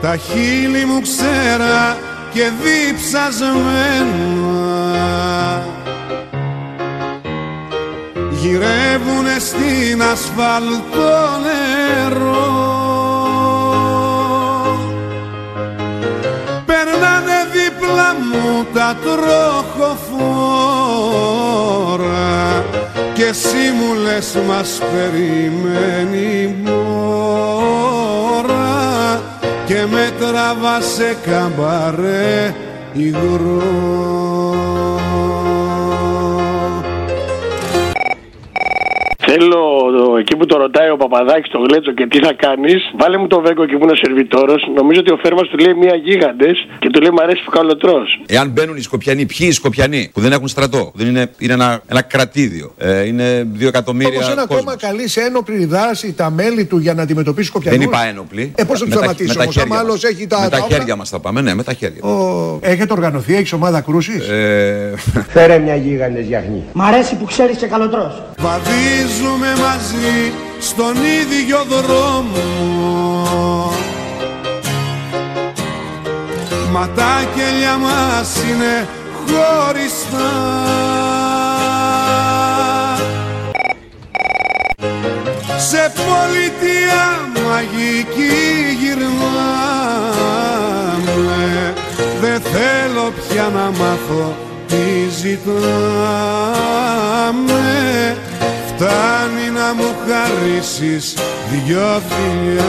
τα χείλη μου ξέρα και διψασμένα γυρεύουνε στην ασφαλτό νερό. Περνάνε δίπλα μου τα τροχοφόρα και εσύ μου λες μας περιμένει μόρα και με τραβά σε καμπαρέ υγρό Θέλω εκεί που το ρωτάει ο Παπαδάκης το γλέτσο και τι θα κάνεις, βάλε μου το βέγκο εκεί που είναι ο σερβιτόρος. Νομίζω ότι ο Φέρμας του λέει μία γίγαντες και του λέει Μ' αρέσει που καλοτρό. Εάν μπαίνουν οι Σκοπιανοί, ποιοι οι Σκοπιανοί που δεν έχουν στρατό, δεν είναι, είναι ένα, ένα κρατήδιο, ε, είναι δύο εκατομμύρια. Όμω ένα κόσμος. κόμμα καλεί σε ένοπλη δράση τα μέλη του για να αντιμετωπίσει Σκοπιανούς. Δεν είπα ένοπλοι. Ε, πώς θα τους Με τα- σταματήσει με τα όμως, χέρια άμα άλλος μας. έχει τα. Με τα τα όπλα. χέρια μας θα πάμε, ναι, με τα χέρια. Ο... Έχετε οργανωθεί, έχεις ομάδα κρούσης; Ε, Φέρε μια γίγαντες γιαχνή. Μ' αρέσει που ξέρεις και καλοτρός. Βαδίζουμε μαζί στον ίδιο δρόμο. Μα τα κελιά μας είναι χωριστά. Σε πολιτεία μαγική γυρνάμε. Δεν θέλω πια να μάθω τι ζητάμε Φτάνει να μου χαρίσεις δυο φιλιά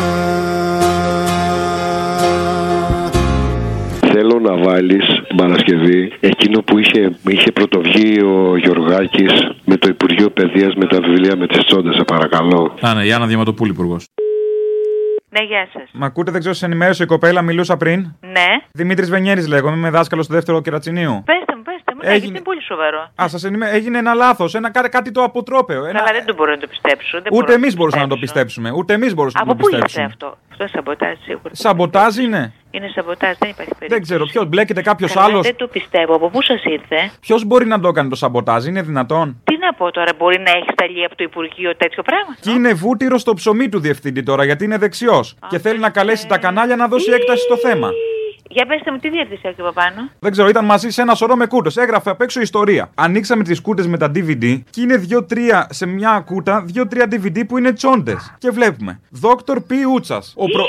Θέλω να βάλεις την Παρασκευή εκείνο που είχε, είχε πρωτοβγεί ο Γιωργάκης με το Υπουργείο Παιδείας με τα βιβλία με τις τσόντες, σε παρακαλώ. Α, ναι, Γιάννα Διαματοπούλη, υπουργός. Ναι, γεια σας. Μα ακούτε, δεν ξέρω, σε ενημέρωσε η κοπέλα, μιλούσα πριν. Ναι. Δημήτρης Βενιέρης λέγομαι, είμαι δάσκαλος στο δεύτερο κερατσινίου. Πέστε μου, πέστε μου. Ναι, Έγινε- γιατί είναι πολύ σοβαρό. Α, σας ενημέρω. Έγινε ένα λάθος, ένα, κα- κάτι το αποτρόπαιο. Ένα... Καλά, δεν το μπορώ να το πιστέψω. Δεν Ούτε μπορώ εμείς μπορούσαμε να το πιστέψω. πιστέψουμε. Ούτε εμείς μπορούσαμε Από να το πού ήρθε πιστέψουμε. αυτό; Αυτό είναι σαμποτάζ σίγουρα. Σαμποτάζ είναι. Είναι σαμποτάζ, δεν υπάρχει περίπτωση. Δεν ξέρω, ποιος μπλέκεται κάποιος Καλά, άλλος; Δεν το πιστεύω. Από πού σας ήρθε; Ποιος μπορεί να το έκανε το σαμποτάζ, είναι δυνατόν; Τι να πω τώρα, μπορεί να έχει σταλεί από το Υπουργείο τέτοιο πράγμα; Και είναι βούτυρο στο ψωμί του διευθυντή τώρα, γιατί είναι δεξιός. Και θέλει να καλέσει τα κανάλια να δώσει έκταση στο θέμα. Για πέστε μου, τι διεύθυνση έχει από πάνω; Δεν ξέρω, ήταν μαζί σε ένα σωρό με κούτε. Έγραφε απ' έξω ιστορία. Ανοίξαμε τις κούτε με τα DVD και είναι 2-3 σε μια κούτα, 2-3 DVD που είναι τσόντες. Και βλέπουμε. Δόκτωρ Π. Ούτσας. Ο προ...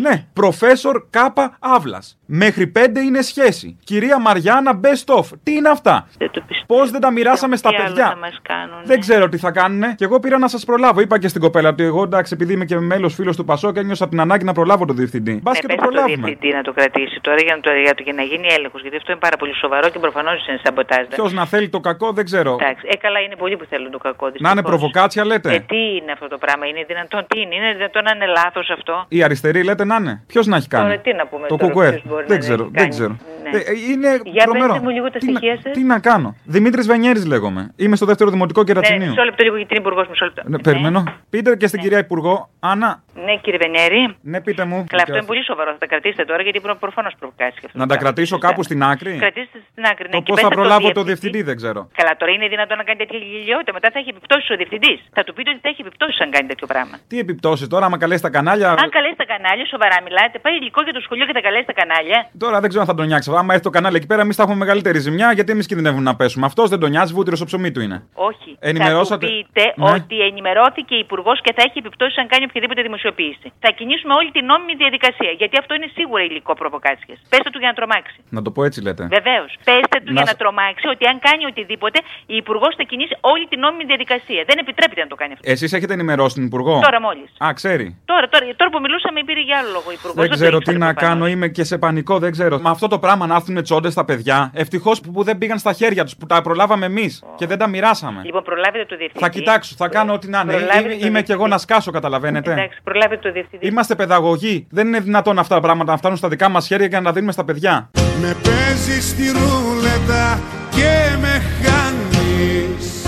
Ναι, προφέσορ Κάπα Αύλας. Μέχρι 5 είναι σχέση. Κυρία Μαριάννα Best of. Τι είναι αυτά; Δεν το πιστεύω. Πώς δεν τα μοιράσαμε στα Τι άλλο παιδιά; θα μας κάνουν. Δεν ξέρω τι θα κάνουνε. Και εγώ πήρα να σας προλάβω. Είπα και στην κοπέλα ότι εγώ εντάξει, επειδή είμαι και μέλος φίλος του Πασό και ένιωσα την ανάγκη να προλάβω τον διευθυντή. Μπας Ναι, και πες το στο προλάβουμε. διευθυντή να το κρατήσει τώρα για να, το, για, το, για να γίνει έλεγχος. Γιατί αυτό είναι πάρα πολύ σοβαρό και προφανώς είναι σαμποτάζ. Ποιος να θέλει το κακό δεν ξέρω. Εντάξει, ε, καλά είναι πολλοί που θέλουν το κακό. Να είναι δυστυχώς. προβοκάτσια λέτε. Ε, τι είναι αυτό το πράγμα, είναι δυνατόν, τι είναι, είναι δυνατόν να είναι λάθος αυτό; Η αριστερή λέτε να είναι. Ποιος να έχει κάνει; Τώρα τι να πούμε το τώρα, κουκουέ. ποιος μπορεί Δεν να ξέρω. έχει Δεν κάνει. ξέρω. Ναι. Ε, ε, είναι Για τρομερό. πέστε μου λίγο τα τι, να, στοιχεία σας; τι να κάνω. Δημήτρης Βενιέρης λέγομαι. Είμαι στο δεύτερο δημοτικό Ναι, κερατσινίου. μισό λεπτό λίγο γιατί είναι υπουργό, μισό λεπτό. Ναι, περιμένω. Πείτε και στην κυρία Υπουργό, Άννα. Ναι, κύριε Βενέρη. Ναι, πείτε μου. Καλά, αυτό είναι πολύ σοβαρό. Θα τα κρατήσετε τώρα γιατί προφανώς προβοκάσει και αυτό. Να το τα πράγμα. κρατήσω Σωστά. κάπου στην άκρη; Κρατήστε στην άκρη. Ναι, Το και πώς πέστε θα το προλάβω το διευθυντή. διευθυντή δεν ξέρω. Καλά, τώρα είναι δυνατόν να κάνει τέτοια γελιότητα. Μετά θα έχει επιπτώσεις ο διευθυντής. Θα του πείτε ότι θα έχει επιπτώσεις αν κάνει τέτοιο πράγμα. Τι επιπτώσεις τώρα, άμα καλέσει τα κανάλια; Αν καλέσει τα κανάλια, σοβαρά μιλάτε, πάει υλικό για το σχολείο και θα καλέσει τα κανάλια. Τώρα δεν ξέρω αν θα τον νιάξει. Άμα έρθει το κανάλι εκεί πέρα, εμείς θα έχουμε μεγαλύτερη ζημιά γιατί εμείς κινδυνεύουμε να πέσουμε. Αυτός δεν τον νοιάζει, βούτυρος στο ψωμί του είναι. Όχι. Ενημερώσατε- Θα του πείτε Ναι. ότι ενημερώθηκε η Υπουργός και θα έχει επιπτώσεις αν κάνει οποιαδήποτε δημοσιοποίηση. Θα κινήσουμε όλη την νόμιμη διαδικασία. Γιατί αυτό είναι σίγουρα υλικό προβοκάτσια. Πέστε του για να τρομάξει. Να το πω έτσι λέτε. Βεβαίως. Πέστε του Να για σ- να τρομάξει ότι αν κάνει οτιδήποτε, η Υπουργός θα κινήσει όλη την νόμιμη διαδικασία. Δεν επιτρέπεται να το κάνει αυτό. Εσείς έχετε ενημερώσει την Υπουργό; Τώρα μόλις. Α, ξέρει. Τώρα, τώρα, τώρα που μιλούσαμε πήρε για άλλο λόγο η Υπουργός. Δεν ξέρω τι να κάνω, είμαι και σε πανικό, δεν ξέρω. Με αυτό το πράγμα να έρθουν τσόντες στα παιδιά, ευτυχώς που, που δεν πήγαν στα χέρια τους, που τα προλάβαμε εμείς και δεν τα μοιράσαμε. Λοιπόν, προλάβετε το διευθυντή. Θα κοιτάξω, θα κάνω ό,τι να είναι. Προλάβετε Είμαι, το είμαι κι εγώ διευθυντή. να σκάσω, καταλαβαίνετε. Εντάξει, προλάβετε το διευθυντή. Είμαστε παιδαγωγοί. Δεν είναι δυνατόν αυτά τα πράγματα να φτάνουν στα δικά μας χέρια και να τα δίνουμε στα παιδιά. Με παίζεις στη ρούλετα και με χάνεις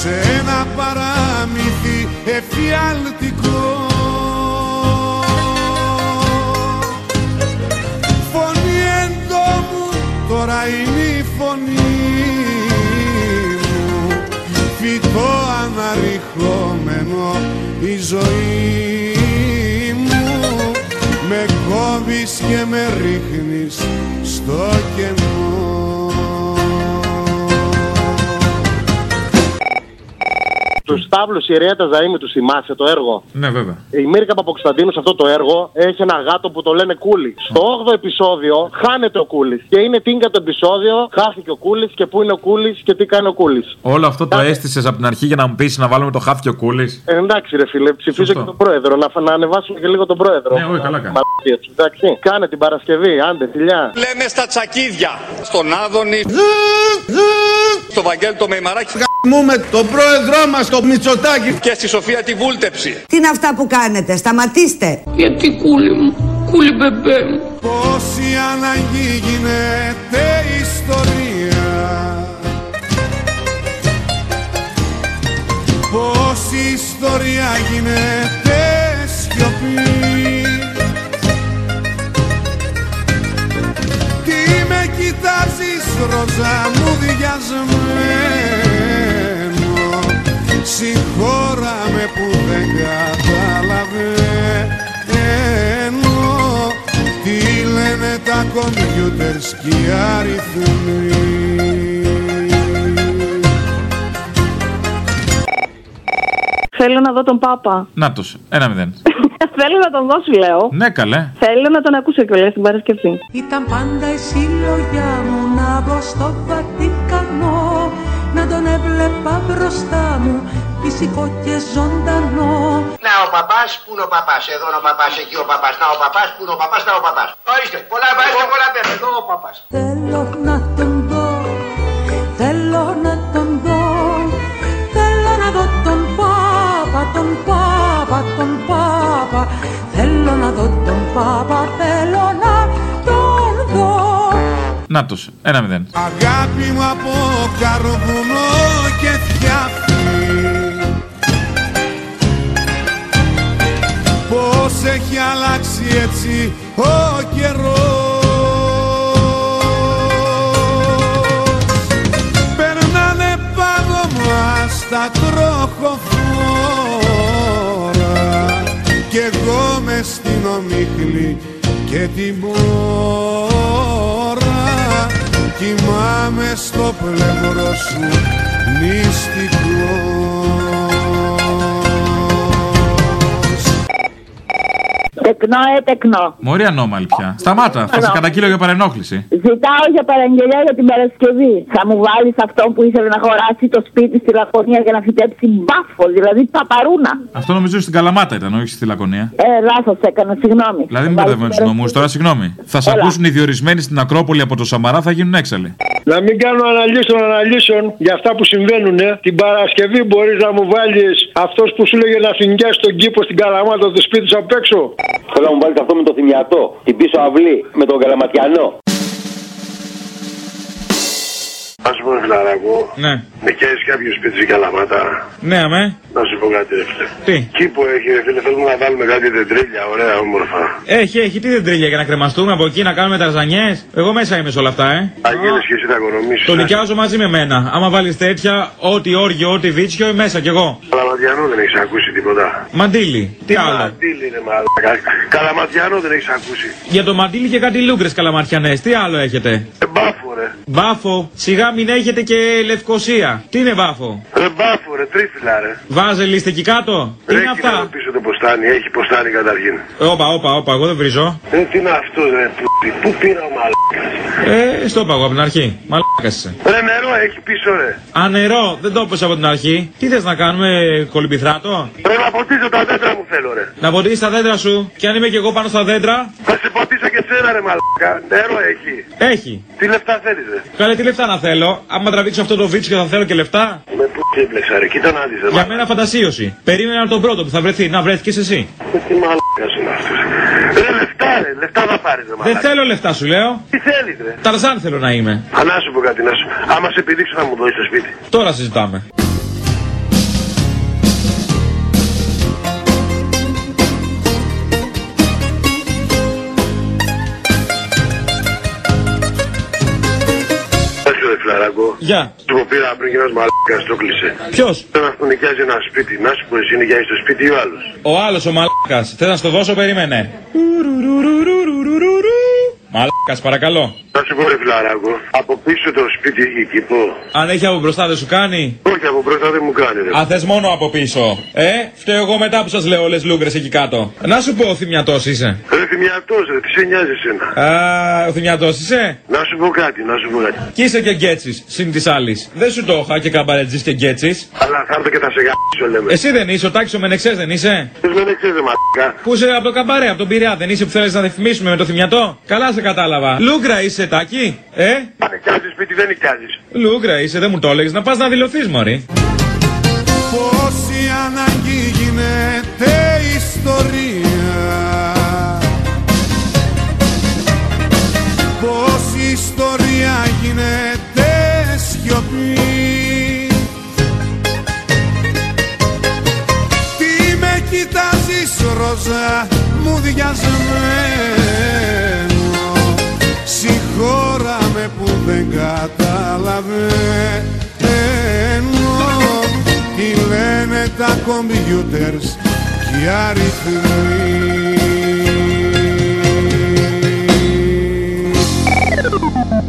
Σε ένα παράμυθι εφιαλτικό ψώνι μου. Φυτό αναρριχόμενο η ζωή μου. Με κόβεις και με ρίχνεις στο κενό. Του Σταύλου η Ρέτα Ζαήμι του θυμάσαι το έργο; Ναι, βέβαια. Η Μίρικα Παποκσταντίνου σε αυτό το έργο έχει ένα γάτο που το λένε Κούλη. Στο 8ο επεισόδιο χάνεται ο Κούλη. Και είναι τίνκα το επεισόδιο, χάθηκε ο Κούλη και πού είναι ο Κούλη και τι κάνει ο Κούλη. Όλο αυτό το αίσθησε από την αρχή για να μου πεις να βάλουμε το χάφι ο κούλη. Ε, εντάξει, ρε φίλε, ψηφίζω Σωστό. και τον πρόεδρο. Να, να ανεβάσουμε και λίγο τον πρόεδρο. Ναι, όχι, καλά κάνει. Μαλακίες, Εντάξει, κάνε την Παρασκευή, άντε, φιλιά. Λέμε στα τσακίδια. Στον Άδωνη. στο Βαγγέλη το Μεϊμαράκι. Μου με τον πρόεδρό μας, το Μητσοτάκη. Και στη Σοφία τη Βούλτεψη. Τι είναι αυτά που κάνετε, σταματήστε. Γιατί κούλι μου, κούλι μπεμπέ μου. Πόση αναγκή γίνεται ιστορία Πόση ιστορία γίνεται σιωπή Τι με κοιτάζεις ροζά μου διασμένο Συγχώρα με που δεν καταλαβαίνω Τι λένε τα κομπιούτερς και οι αριθμοί Θέλω να δω τον Πάπα. Να το. Ένα μηδέν. Θέλω να τον δω, σου λέω. Ναι, καλέ. Θέλω να τον ακούσω κιόλας την Παρασκευή. Ήταν πάντα η συλλογιά μου να μπω στο Βατικανό Να τον έβλεπα μπροστά μου φυσικό και ζωντανό Να ο παπάς, πού είναι ο παπάς, εδώ είναι ο παπάς, εκεί ο παπάς, να ο παπάς, πού είναι ο παπάς, να ο παπάς. Ορίστε, πολλά βάζετε, πολλά παίρνω, εδώ ο παπάς. Θέλω να τον Να το. Ένα μηδέν. Αγάπη μου από καρβουνό και φτιάχνει Πώς έχει αλλάξει έτσι ο καιρός Περνάνε πάνω μας τα τροχοφόρα Κι εγώ μες στην ομίχλη και την μπόρα Κοιμάμαι στο πλευρό σου μυστικός Τεκνό, ε, τεκνό. Μωρή ανώμαλη πια. Σταμάτα. Θα σε καταγγείλω για παρενόχληση. Ζητάω για παραγγελιά για την Παρασκευή. Θα μου βάλεις αυτό που ήθελε να αγοράσει το σπίτι στη Λακωνία για να φυτέψει μπάφο, δηλαδή παπαρούνα. Αυτό νομίζω στην Καλαμάτα ήταν, όχι στη Λακωνία. Ε, λάθος έκανα, συγγνώμη. Δηλαδή μην Θα βάλεις μπερδεύουμε τους την νομούς τώρα, συγγνώμη. Θα σε Έλα. ακούσουν οι διορισμένοι στην Ακρόπολη από το Σαμαρά, θα γίνουν έξαλλοι. Να μην κάνω αναλύσει των αναλύσεων για αυτά που συμβαίνουν. Την Παρασκευή μπορείς να μου βάλεις αυτός που σου λέγε να φινγκιάσει τον κήπο στην Καλαμάτα του σπίτι σου απ' έξω; Θέλω να μου βάλεις αυτό με το θυμιατό. Την πίσω αυλή με τον καλαματιανό. Α πούμε, φιλαράκο, Ναι. νοικιάζει κάποιος σπίτι στην Καλαμάτα. Ναι, αμέ. Να σου πω κάτι, ρε φίλε. Τι; Εκεί που έχει, ρε φίλε, θέλουμε να βάλουμε κάτι δεντρίλια, ωραία, όμορφα. Έχει, έχει. Τι δεν τρίλια για να κρεμαστούμε από εκεί, να κάνουμε ταρζανιές; Εγώ μέσα είμαι σε όλα αυτά, ε. Αγγέλε και εσύ θα οικονομήσεις. Το νοικιάζω μαζί με μένα. Άμα βάλεις τέτοια, ό,τι όργιο, ό,τι βίτσιο, μέσα κι εγώ. Καλαματιανό δεν έχεις ακούσει τίποτα. Μαντίλι. Τι άλλο; Μαντήλι είναι μαλάκα. Καλαματιανό δεν έχεις ακούσει. Για το μαντίλι και κάτι λούγκρες καλαμαρτιανέ. Τι άλλο έχετε; Ε, μπάφο, ρε. Μπάφο. Σιγά μην έχετε και λευκοσία. Τι είναι μπάφο. Ρε μπάφο, ρε, τρίφυλλα, ρε. Βάζε είστε εκεί κάτω. Τι Ρε, είναι κοίτα αυτά; εδώ πίσω το ποστάνι, έχει ποστάνι καταρχήν. Όπα, όπα, όπα, εγώ δεν βρίζω. Ε, τι είναι αυτός, ρε, πούτι. Πού πήρα ο μαλάκας; Ε, στο είπα εγώ από την αρχή. Μαλάκας είσαι. Ρε, νερό έχει πίσω, ρε. Α, νερό, δεν το είπες από την αρχή. Τι θες να κάνουμε, κολυμπηθράτο; Ρε, να ποτίσω τα δέντρα μου θέλω, ρε. Να ποτίσει τα δέντρα σου; Και αν είμαι και εγώ πάνω στα δέντρα, Θα σε ποτίσω και σένα, ρε, μαλάκα. Νερό έχει. έχει. Τι λεφτά θέλεις, ρε; Καλέ, τι λεφτά να θέλω. Άμα τραβήξω αυτό το βίτσιο θα θέλω και λεφτά. Με πού έμπλεξα, ρε. Κοίτα να δεις, ρε. Για μένα φαντασίωση. Περίμενα τον πρώτο που θα βρεθεί. Να βρέθηκες εσύ. Ε, Τι μαλάκας είναι αυτός. Ρε, λεφτά, ρε. Λεφτά θα πάρεις, ρε, Δεν μαλάκα. θέλω λεφτά σου λέω. Τι θέλεις, ρε. Ταρζάν θέλω να είμαι. Α, να σου πω κάτι, να σου. Άμα σε επιδείξω θα μου δώσεις το σπίτι. Τώρα συζητάμε. Όχι, ρε, φιλαράκο. Γεια. Του που πήρα πριν και ένας μαλάκας το κλείσε. Ποιος; Θέλω να του νοικιάζει ένα σπίτι. Να σου πω, εσύ νοικιάζεις το σπίτι ή ο άλλος; Ο άλλος ο μαλάκας. Θες να στο δώσω, περίμενε. Ρουρουρουρουρουρουρουρου. Μαλάκας, παρακαλώ. Να σου πω ρε φιλαράκο, από πίσω το σπίτι έχει κήπο. Αν έχει από μπροστά δεν σου κάνει; Όχι από μπροστά δεν μου κάνει ρε. Α, θες μόνο από πίσω. Ε, φταίω εγώ μετά που σας λέω όλες λούγκρες εκεί κάτω. Να σου πω, ο θυμιατό είσαι. Ρε θυμιατός ρε, τι σε νοιάζει εσένα; Α, ο θυμιατός είσαι; Να σου πω κάτι, να σου πω κάτι. Και είσαι και γκέτσι, συν της άλλης. Δεν σου το είχα και καμπαρετζής και γκέτσι. Αλλά θα έρθω και θα σε γαμίσω λέμε. Εσύ δεν είσαι, ο τάξος Μενεξές δεν είσαι; Θες με δεν ξέρεις μαλάκα. Πού είσαι από το καμπαρέ, από τον Πειραιά, δεν είσαι που θέλεις να διαφημίσουμε με το θυμιατό; Καλά σε κατάλαβα. Λούγκρα είσαι, τάκι. Ε, Αν νοικιάζεις σπίτι δεν νοικιάζεις. Λούγκρα είσαι, δεν μου το έλεγες να πας να δηλωθείς, Μωρή. Πόση ανάγκη γίνεται ιστορία γίνεται σιωπή Τι με κοιτάζεις ροζά μου διασμένο Συγχώρα με που δεν καταλαβαίνω. Τι λένε τα κομπιούτερς και οι αριθμοί